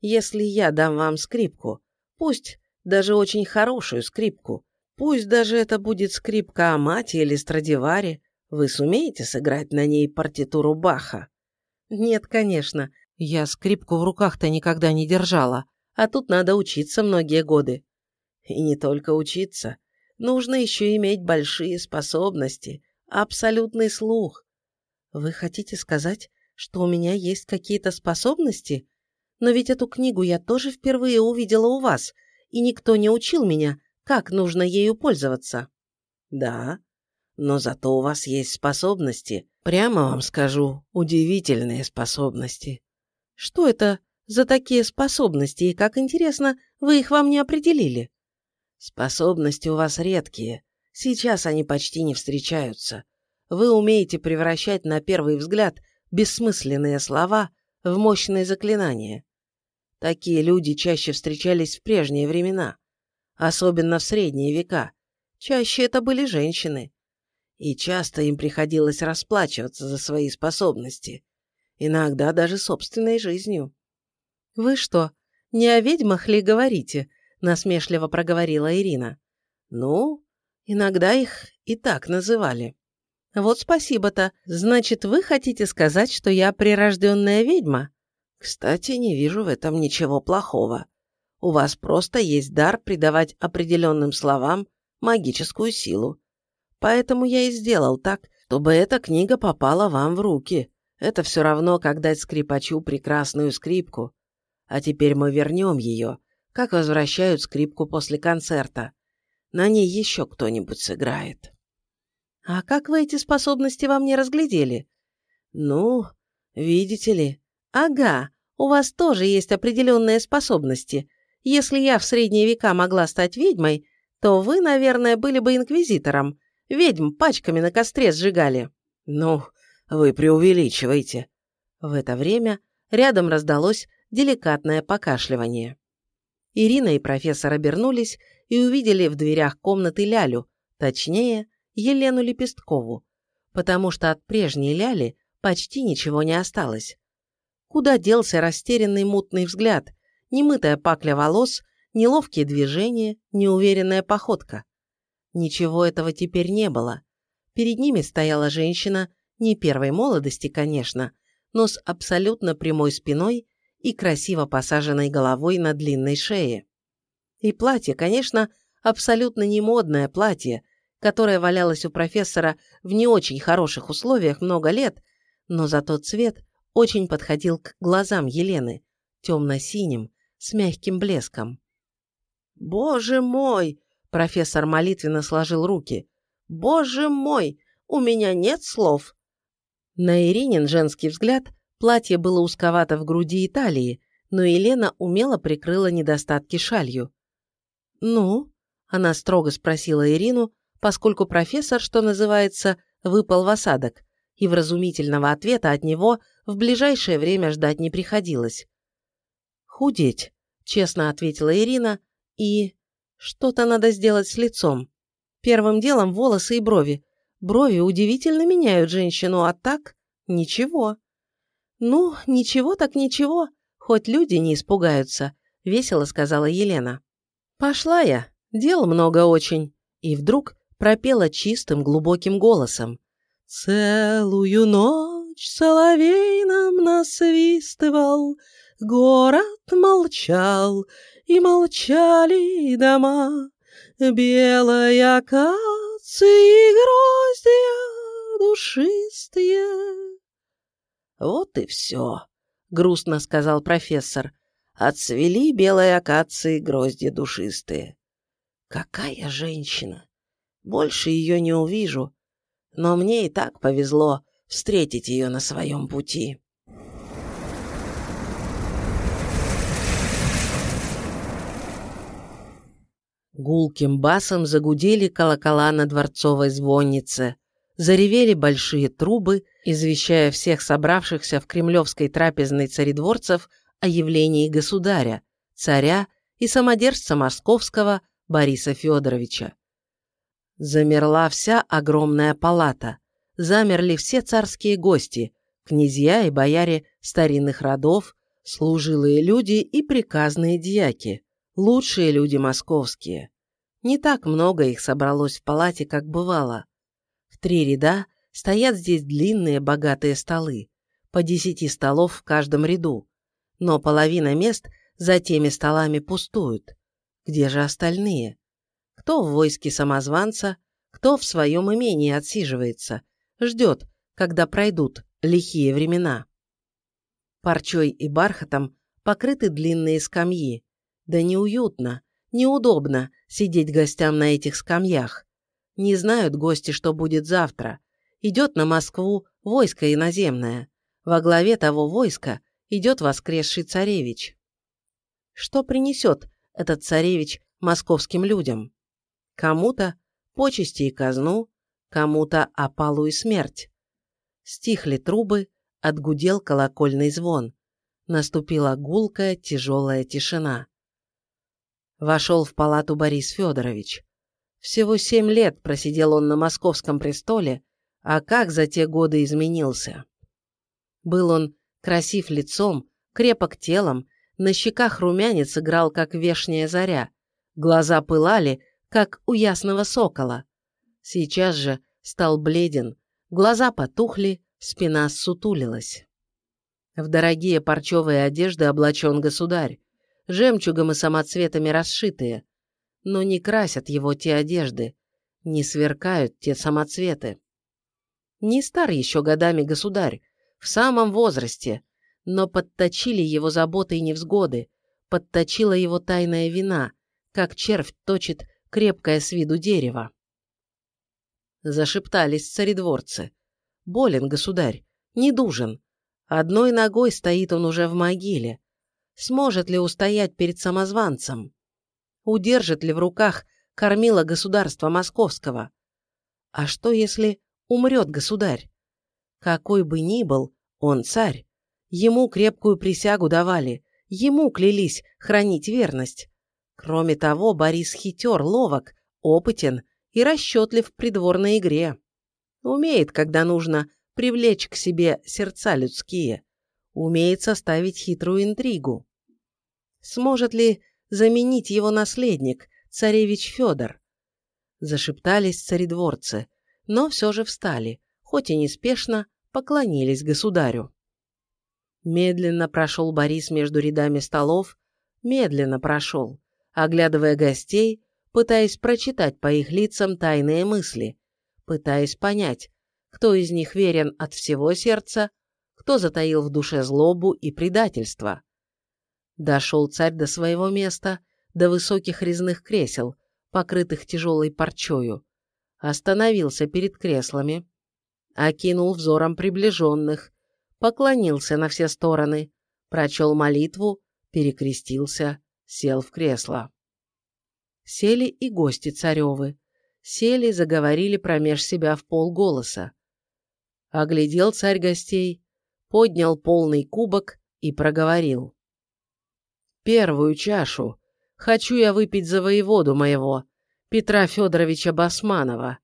Если я дам вам скрипку, пусть даже очень хорошую скрипку, пусть даже это будет скрипка Амати или Страдивари, вы сумеете сыграть на ней партитуру Баха? Нет, конечно. Я скрипку в руках-то никогда не держала. А тут надо учиться многие годы. И не только учиться. Нужно еще иметь большие способности, абсолютный слух. Вы хотите сказать, что у меня есть какие-то способности? Но ведь эту книгу я тоже впервые увидела у вас, и никто не учил меня, как нужно ею пользоваться. Да, но зато у вас есть способности. Прямо вам скажу, удивительные способности. Что это за такие способности, и как интересно, вы их вам не определили? Способности у вас редкие. Сейчас они почти не встречаются. Вы умеете превращать на первый взгляд бессмысленные слова в мощные заклинания. Такие люди чаще встречались в прежние времена, особенно в средние века. Чаще это были женщины и часто им приходилось расплачиваться за свои способности, иногда даже собственной жизнью. «Вы что, не о ведьмах ли говорите?» – насмешливо проговорила Ирина. «Ну, иногда их и так называли». «Вот спасибо-то. Значит, вы хотите сказать, что я прирожденная ведьма?» «Кстати, не вижу в этом ничего плохого. У вас просто есть дар придавать определенным словам магическую силу. Поэтому я и сделал так, чтобы эта книга попала вам в руки. Это все равно, как дать скрипачу прекрасную скрипку. А теперь мы вернем ее, как возвращают скрипку после концерта. На ней еще кто-нибудь сыграет. А как вы эти способности вам не разглядели? Ну, видите ли. Ага, у вас тоже есть определенные способности. Если я в средние века могла стать ведьмой, то вы, наверное, были бы инквизитором, Ведьм пачками на костре сжигали. Ну, вы преувеличиваете. В это время рядом раздалось деликатное покашливание. Ирина и профессор обернулись и увидели в дверях комнаты Лялю, точнее, Елену Лепесткову, потому что от прежней Ляли почти ничего не осталось. Куда делся растерянный мутный взгляд, немытая пакля волос, неловкие движения, неуверенная походка? Ничего этого теперь не было. Перед ними стояла женщина, не первой молодости, конечно, но с абсолютно прямой спиной и красиво посаженной головой на длинной шее. И платье, конечно, абсолютно не модное платье, которое валялось у профессора в не очень хороших условиях много лет, но зато цвет очень подходил к глазам Елены, темно-синим, с мягким блеском. «Боже мой!» Профессор молитвенно сложил руки. «Боже мой! У меня нет слов!» На Иринин женский взгляд платье было узковато в груди и талии, но Елена умело прикрыла недостатки шалью. «Ну?» – она строго спросила Ирину, поскольку профессор, что называется, выпал в осадок, и вразумительного ответа от него в ближайшее время ждать не приходилось. «Худеть», – честно ответила Ирина, и... Что-то надо сделать с лицом. Первым делом волосы и брови. Брови удивительно меняют женщину, а так – ничего. «Ну, ничего так ничего, хоть люди не испугаются», — весело сказала Елена. «Пошла я, дел много очень». И вдруг пропела чистым глубоким голосом. «Целую ночь соловей нам насвистывал, город молчал, и молчали дома, белая акация гроздья душистые». «Вот и все», — грустно сказал профессор. «Отцвели белые акации гроздья душистые». «Какая женщина! Больше ее не увижу, но мне и так повезло встретить ее на своем пути». Гулким басом загудели колокола на дворцовой звоннице, заревели большие трубы, извещая всех собравшихся в кремлевской трапезной царедворцев о явлении государя, царя и самодержца московского Бориса Федоровича. Замерла вся огромная палата, замерли все царские гости, князья и бояре старинных родов, служилые люди и приказные дьяки, лучшие люди московские. Не так много их собралось в палате, как бывало три ряда стоят здесь длинные богатые столы, по десяти столов в каждом ряду, но половина мест за теми столами пустуют. Где же остальные? Кто в войске самозванца, кто в своем имении отсиживается, ждет, когда пройдут лихие времена. Парчой и бархатом покрыты длинные скамьи. Да неуютно, неудобно сидеть гостям на этих скамьях. Не знают гости, что будет завтра. Идет на Москву войско иноземное. Во главе того войска идет воскресший царевич. Что принесет этот царевич московским людям? Кому-то почести и казну, кому-то опалу и смерть. Стихли трубы, отгудел колокольный звон. Наступила гулкая, тяжелая тишина. Вошел в палату Борис Федорович. Всего семь лет просидел он на московском престоле, а как за те годы изменился. Был он красив лицом, крепок телом, на щеках румянец играл, как вешняя заря, глаза пылали, как у ясного сокола. Сейчас же стал бледен, глаза потухли, спина сутулилась. В дорогие парчевые одежды облачен государь, жемчугом и самоцветами расшитые, но не красят его те одежды, не сверкают те самоцветы. Не стар еще годами государь, в самом возрасте, но подточили его заботы и невзгоды, подточила его тайная вина, как червь точит крепкое с виду дерево. Зашептались царедворцы. Болен государь, недужен. Одной ногой стоит он уже в могиле. Сможет ли устоять перед самозванцем? удержит ли в руках кормила государства московского. А что, если умрет государь? Какой бы ни был, он царь. Ему крепкую присягу давали, ему клялись хранить верность. Кроме того, Борис хитер, ловок, опытен и расчетлив в придворной игре. Умеет, когда нужно, привлечь к себе сердца людские. Умеет составить хитрую интригу. Сможет ли заменить его наследник, царевич Федор. Зашептались царедворцы, но все же встали, хоть и неспешно, поклонились государю. Медленно прошел Борис между рядами столов, медленно прошел, оглядывая гостей, пытаясь прочитать по их лицам тайные мысли, пытаясь понять, кто из них верен от всего сердца, кто затаил в душе злобу и предательство. Дошел царь до своего места, до высоких резных кресел, покрытых тяжелой парчою. Остановился перед креслами, окинул взором приближенных, поклонился на все стороны, прочел молитву, перекрестился, сел в кресло. Сели и гости царевы. Сели, заговорили промеж себя в полголоса. Оглядел царь гостей, поднял полный кубок и проговорил. Первую чашу хочу я выпить за воеводу моего, Петра Федоровича Басманова.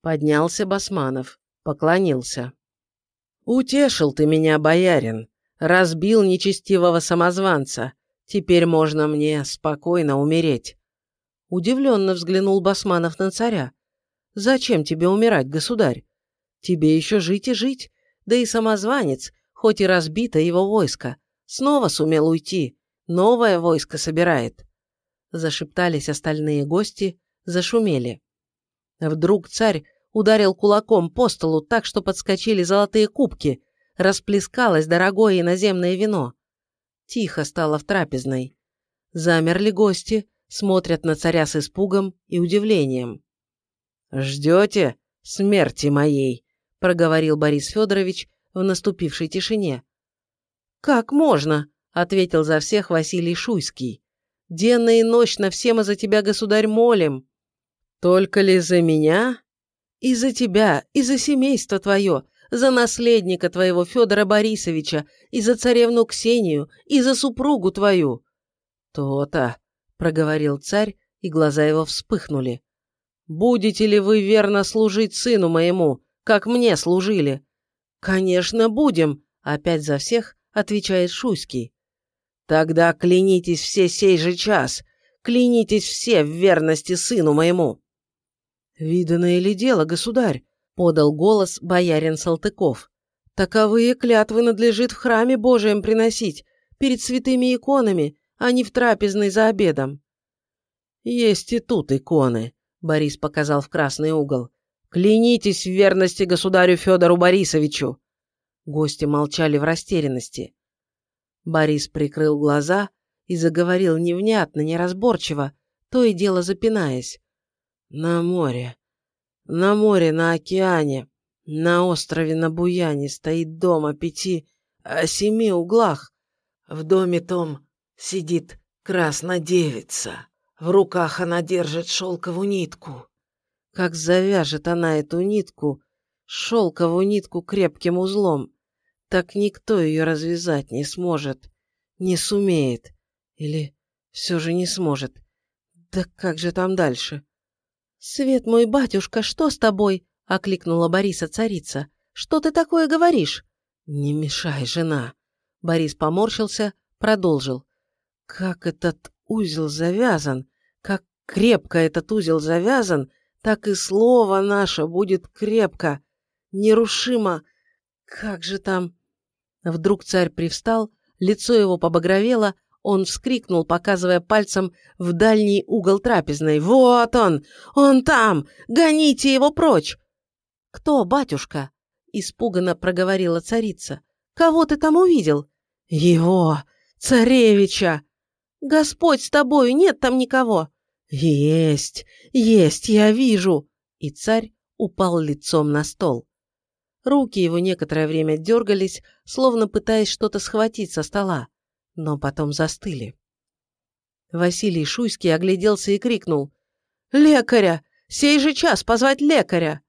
Поднялся Басманов, поклонился. «Утешил ты меня, боярин, разбил нечестивого самозванца. Теперь можно мне спокойно умереть». Удивленно взглянул Басманов на царя. «Зачем тебе умирать, государь? Тебе еще жить и жить, да и самозванец, хоть и разбито его войско, снова сумел уйти, новое войско собирает». Зашептались остальные гости, зашумели. Вдруг царь ударил кулаком по столу так, что подскочили золотые кубки, расплескалось дорогое иноземное вино. Тихо стало в трапезной. Замерли гости, смотрят на царя с испугом и удивлением. «Ждете смерти моей?» – проговорил Борис Федорович в наступившей тишине. «Как можно?» – ответил за всех Василий Шуйский. «Денно и ночно все мы за тебя, государь, молим». «Только ли за меня?» «И за тебя, и за семейство твое, за наследника твоего Федора Борисовича, и за царевну Ксению, и за супругу твою». «То-то», — проговорил царь, и глаза его вспыхнули. «Будете ли вы верно служить сыну моему, как мне служили?» «Конечно, будем», — опять за всех отвечает Шуйский. «Тогда клянитесь все сей же час, клянитесь все в верности сыну моему». «Виданное ли дело, государь?» — подал голос боярин Салтыков. «Таковые клятвы надлежит в храме Божием приносить, перед святыми иконами, а не в трапезной за обедом». «Есть и тут иконы», — Борис показал в красный угол. «Клянитесь в верности государю Федору Борисовичу!» Гости молчали в растерянности. Борис прикрыл глаза и заговорил невнятно, неразборчиво, то и дело запинаясь. На море. На море, на океане. На острове на Буяне стоит дом о пяти, о семи углах. В доме том сидит краснодевица. В руках она держит шелковую нитку. Как завяжет она эту нитку, шелковую нитку крепким узлом, так никто ее развязать не сможет, не сумеет. Или все же не сможет. Да как же там дальше? «Свет мой батюшка, что с тобой?» — окликнула Бориса царица. «Что ты такое говоришь?» «Не мешай, жена!» Борис поморщился, продолжил. «Как этот узел завязан, как крепко этот узел завязан, так и слово наше будет крепко, нерушимо. Как же там...» Вдруг царь привстал, лицо его побагровело, он вскрикнул, показывая пальцем в дальний угол трапезной. «Вот он! Он там! Гоните его прочь!» «Кто, батюшка?» – испуганно проговорила царица. «Кого ты там увидел?» «Его! Царевича!» «Господь с тобою, нет там никого!» «Есть! Есть, я вижу!» И царь упал лицом на стол. Руки его некоторое время дергались, словно пытаясь что-то схватить со стола но потом застыли. Василий Шуйский огляделся и крикнул «Лекаря! Сей же час позвать лекаря!»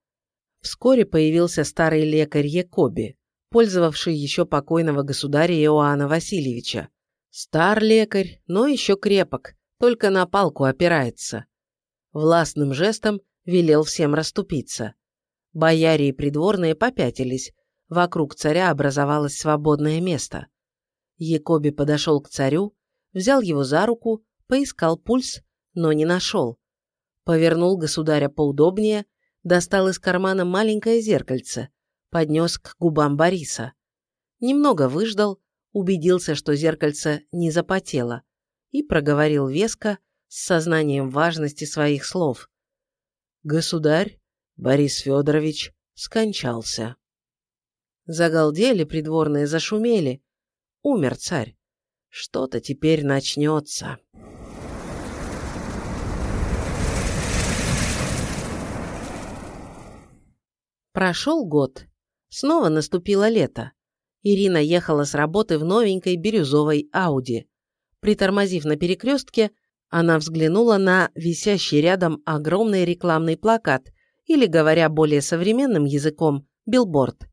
Вскоре появился старый лекарь Якоби, пользовавший еще покойного государя Иоанна Васильевича. Стар лекарь, но еще крепок, только на палку опирается. Властным жестом велел всем расступиться. Бояре и придворные попятились, вокруг царя образовалось свободное место. Якоби подошел к царю, взял его за руку, поискал пульс, но не нашел. Повернул государя поудобнее, достал из кармана маленькое зеркальце, поднес к губам Бориса. Немного выждал, убедился, что зеркальце не запотело, и проговорил веско с сознанием важности своих слов. «Государь Борис Федорович скончался». Загалдели придворные, зашумели, Умер царь. Что-то теперь начнется. Прошел год. Снова наступило лето. Ирина ехала с работы в новенькой бирюзовой Ауди. Притормозив на перекрестке, она взглянула на висящий рядом огромный рекламный плакат, или, говоря более современным языком, билборд.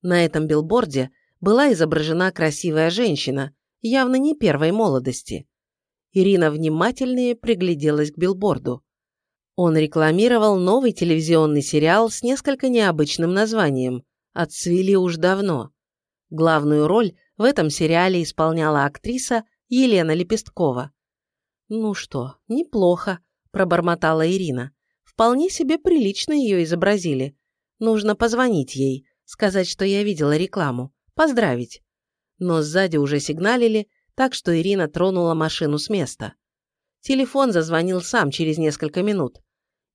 На этом билборде – была изображена красивая женщина, явно не первой молодости. Ирина внимательнее пригляделась к билборду. Он рекламировал новый телевизионный сериал с несколько необычным названием отцвели уж давно. Главную роль в этом сериале исполняла актриса Елена Лепесткова. «Ну что, неплохо», – пробормотала Ирина. «Вполне себе прилично ее изобразили. Нужно позвонить ей, сказать, что я видела рекламу, поздравить». Но сзади уже сигналили, так что Ирина тронула машину с места. Телефон зазвонил сам через несколько минут.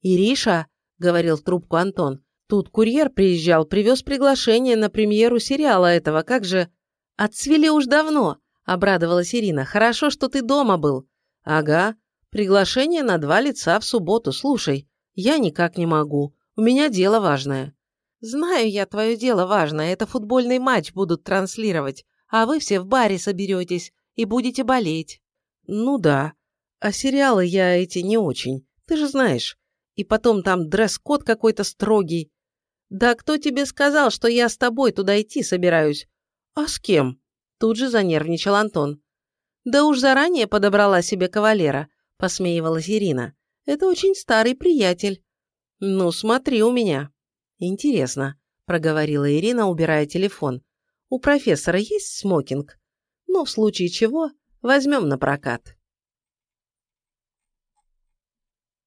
«Ириша», – говорил в трубку Антон, – «тут курьер приезжал, привез приглашение на премьеру сериала этого, как же...» «Отцвели уж давно», – обрадовалась Ирина. «Хорошо, что ты дома был». «Ага. Приглашение на два лица в субботу. Слушай, я никак не могу. У меня дело важное». «Знаю я, твое дело важное. Это футбольный матч будут транслировать, а вы все в баре соберетесь и будете болеть». «Ну да. А сериалы я эти не очень. Ты же знаешь. И потом там дресс-код какой-то строгий». «Да кто тебе сказал, что я с тобой туда идти собираюсь?» «А с кем?» Тут же занервничал Антон. «Да уж заранее подобрала себе кавалера», – посмеивалась Ирина. «Это очень старый приятель». «Ну, смотри у меня». «Интересно», – проговорила Ирина, убирая телефон. «У профессора есть смокинг? Ну, в случае чего, возьмем на прокат».